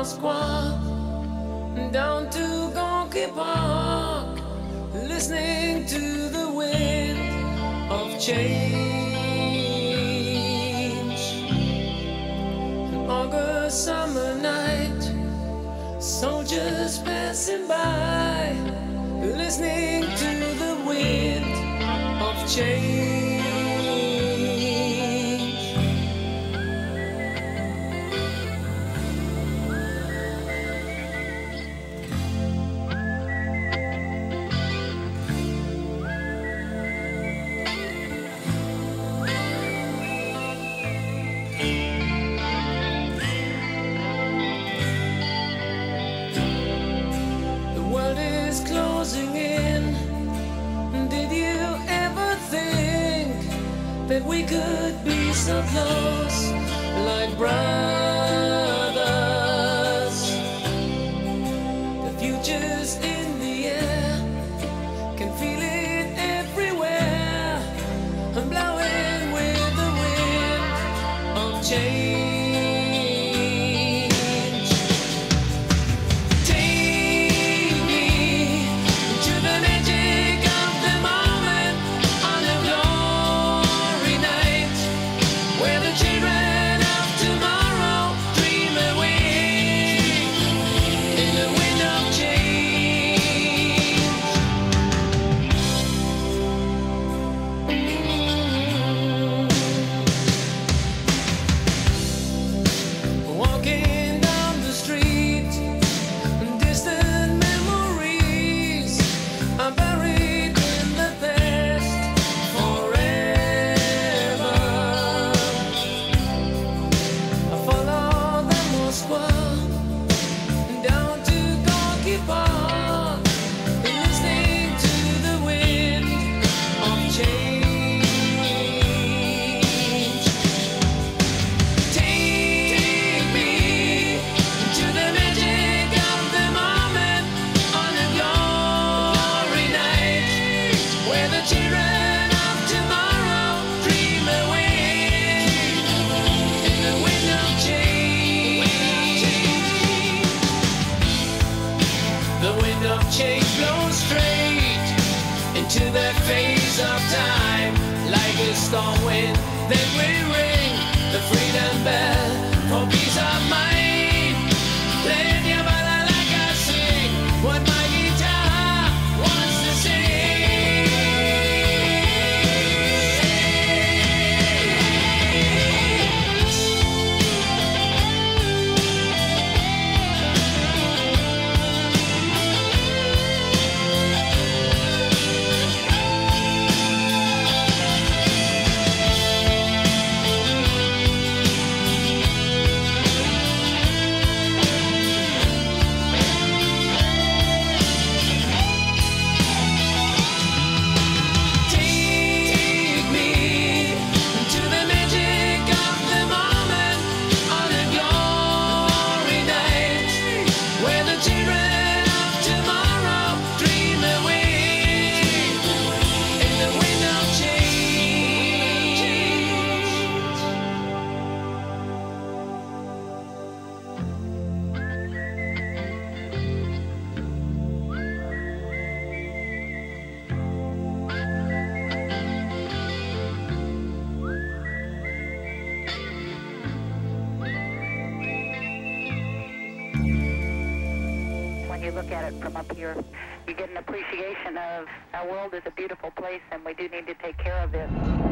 Moskwa, down to Gorky Park, listening to the wind of change. August summer night, soldiers passing by, listening to the wind of change. that we could be so close, like brothers. The future's in the air, can feel it everywhere. I'm blind. look at it from up here, you get an appreciation of our world is a beautiful place and we do need to take care of it.